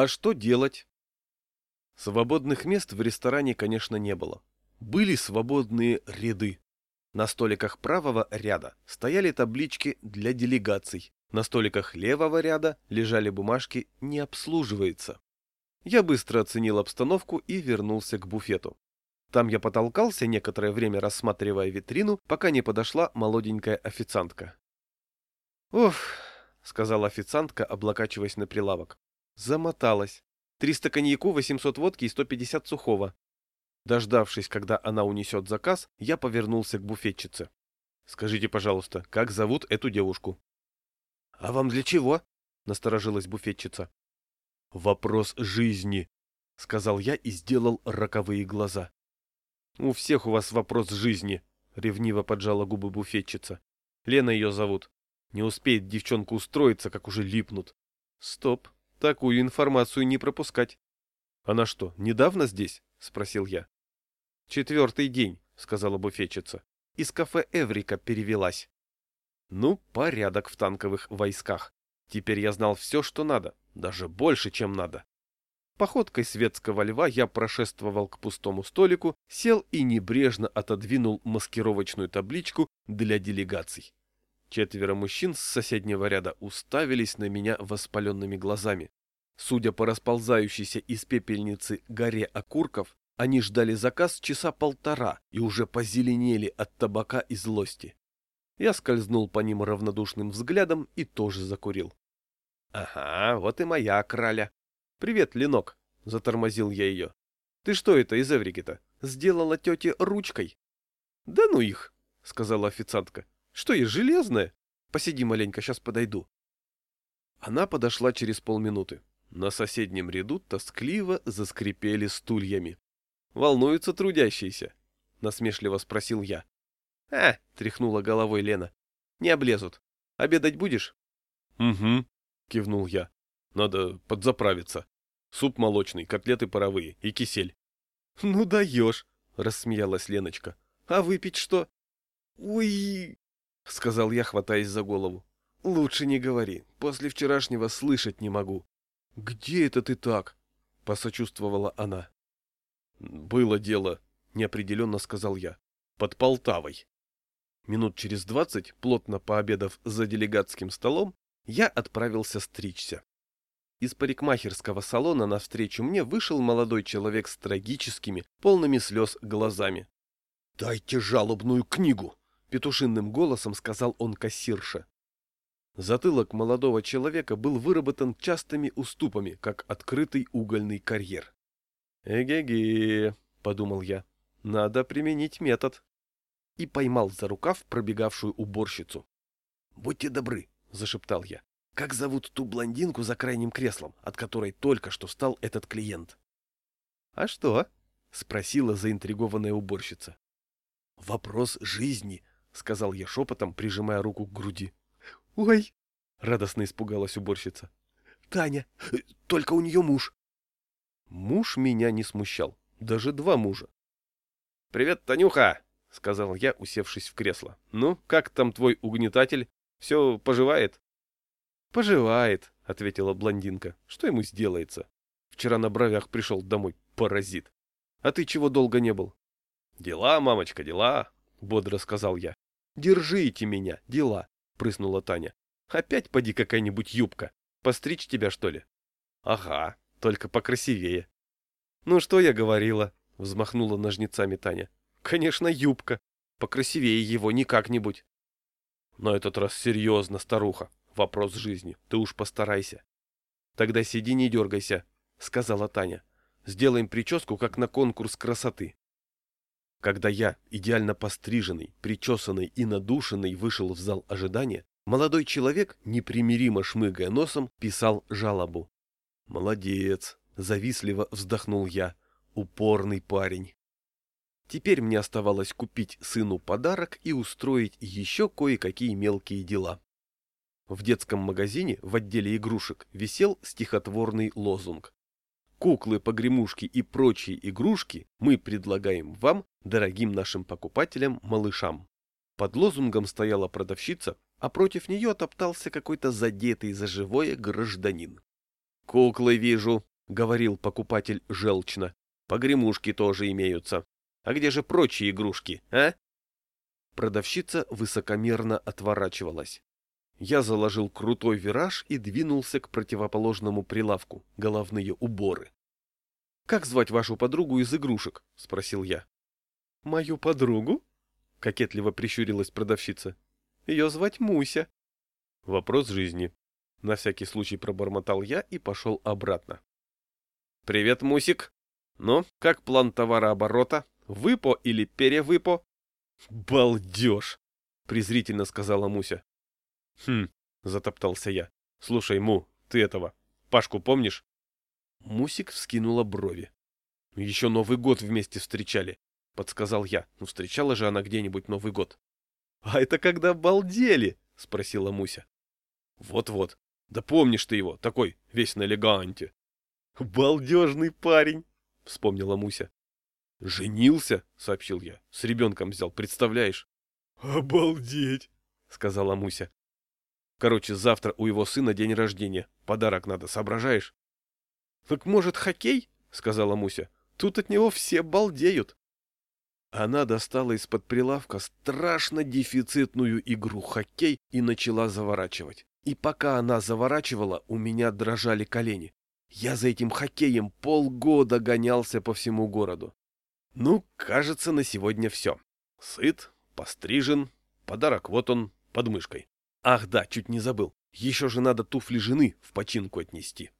А что делать? Свободных мест в ресторане, конечно, не было. Были свободные ряды. На столиках правого ряда стояли таблички для делегаций. На столиках левого ряда лежали бумажки «Не обслуживается». Я быстро оценил обстановку и вернулся к буфету. Там я потолкался некоторое время, рассматривая витрину, пока не подошла молоденькая официантка. «Уф», — сказала официантка, облокачиваясь на прилавок. Замоталась. Триста коньяку, восемьсот водки и сто пятьдесят сухого. Дождавшись, когда она унесет заказ, я повернулся к буфетчице. «Скажите, пожалуйста, как зовут эту девушку?» «А вам для чего?» — насторожилась буфетчица. «Вопрос жизни», — сказал я и сделал роковые глаза. «У всех у вас вопрос жизни», — ревниво поджала губы буфетчица. «Лена ее зовут. Не успеет девчонка устроиться, как уже липнут. Стоп, такую информацию не пропускать». «Она что, недавно здесь?» — спросил я. «Четвертый день», — сказала буфетчица. «Из кафе Эврика перевелась». Ну, порядок в танковых войсках. Теперь я знал все, что надо, даже больше, чем надо. Походкой светского льва я прошествовал к пустому столику, сел и небрежно отодвинул маскировочную табличку для делегаций. Четверо мужчин с соседнего ряда уставились на меня воспаленными глазами. Судя по расползающейся из пепельницы горе окурков, они ждали заказ часа полтора и уже позеленели от табака и злости. Я скользнул по ним равнодушным взглядом и тоже закурил. — Ага, вот и моя краля. — Привет, Ленок, — затормозил я ее. — Ты что это из Эврики-то? Сделала тете ручкой? — Да ну их, — сказала официантка. — Что есть, железное? Посиди маленько, сейчас подойду. Она подошла через полминуты. На соседнем ряду тоскливо заскрипели стульями. — Волнуются трудящиеся? — насмешливо спросил я. «А!» — тряхнула головой Лена. «Не облезут. Обедать будешь?» «Угу», — кивнул я. «Надо подзаправиться. Суп молочный, котлеты паровые и кисель». «Ну даешь!» — рассмеялась Леночка. «А выпить что?» «Уй!» — сказал я, хватаясь за голову. «Лучше не говори. После вчерашнего слышать не могу». «Где это ты так?» — посочувствовала она. «Было дело», — неопределенно сказал я. «Под Полтавой». Минут через двадцать, плотно пообедав за делегатским столом, я отправился стричься. Из парикмахерского салона навстречу мне вышел молодой человек с трагическими, полными слез глазами. «Дайте жалобную книгу!» — петушинным голосом сказал он кассирше. Затылок молодого человека был выработан частыми уступами, как открытый угольный карьер. «Эге-ге», — подумал я, — «надо применить метод» и поймал за рукав пробегавшую уборщицу. «Будьте добры», — зашептал я. «Как зовут ту блондинку за крайним креслом, от которой только что встал этот клиент?» «А что?» — спросила заинтригованная уборщица. «Вопрос жизни», — сказал я шепотом, прижимая руку к груди. «Ой!» — радостно испугалась уборщица. «Таня! Только у нее муж!» Муж меня не смущал. Даже два мужа. «Привет, Танюха!» — сказал я, усевшись в кресло. «Ну, как там твой угнетатель? Все поживает?» «Поживает», — ответила блондинка. «Что ему сделается? Вчера на бровях пришел домой, паразит. А ты чего долго не был?» «Дела, мамочка, дела», — бодро сказал я. «Держите меня, дела», — прыснула Таня. «Опять поди какая-нибудь юбка. Постричь тебя, что ли?» «Ага, только покрасивее». «Ну что я говорила?» — взмахнула ножницами Таня. Конечно, юбка. Покрасивее его не как-нибудь. На этот раз серьезно, старуха. Вопрос жизни. Ты уж постарайся. Тогда сиди, не дергайся, сказала Таня. Сделаем прическу, как на конкурс красоты. Когда я, идеально постриженный, причесанный и надушенный, вышел в зал ожидания, молодой человек, непримиримо шмыгая носом, писал жалобу. «Молодец!» — завистливо вздохнул я. «Упорный парень!» Теперь мне оставалось купить сыну подарок и устроить еще кое-какие мелкие дела. В детском магазине в отделе игрушек висел стихотворный лозунг. Куклы, погремушки и прочие игрушки мы предлагаем вам, дорогим нашим покупателям, малышам. Под лозунгом стояла продавщица, а против нее топтался какой-то задетый за живое гражданин. «Куклы вижу», говорил покупатель желчно. Погремушки тоже имеются. А где же прочие игрушки, а? Продавщица высокомерно отворачивалась. Я заложил крутой вираж и двинулся к противоположному прилавку. Головные уборы. «Как звать вашу подругу из игрушек?» — спросил я. «Мою подругу?» — кокетливо прищурилась продавщица. «Ее звать Муся». «Вопрос жизни». На всякий случай пробормотал я и пошел обратно. «Привет, Мусик. Ну, как план товарооборота? Выпо или перевыпо?» «Балдеж!» — презрительно сказала Муся. «Хм», — затоптался я. «Слушай, Му, ты этого, Пашку помнишь?» Мусик вскинула брови. «Еще Новый год вместе встречали», — подсказал я. «Ну, встречала же она где-нибудь Новый год». «А это когда балдели?» — спросила Муся. «Вот-вот. Да помнишь ты его, такой, весь на элеганте». «Балдежный парень», — вспомнила Муся. «Женился?» — сообщил я. «С ребенком взял, представляешь?» «Обалдеть!» — сказала Муся. «Короче, завтра у его сына день рождения. Подарок надо, соображаешь?» «Так может, хоккей?» — сказала Муся. «Тут от него все балдеют». Она достала из-под прилавка страшно дефицитную игру хоккей и начала заворачивать. И пока она заворачивала, у меня дрожали колени. Я за этим хоккеем полгода гонялся по всему городу. Ну, кажется, на сегодня все. Сыт, пострижен, подарок вот он, под мышкой. Ах да, чуть не забыл. Еще же надо туфли жены в починку отнести.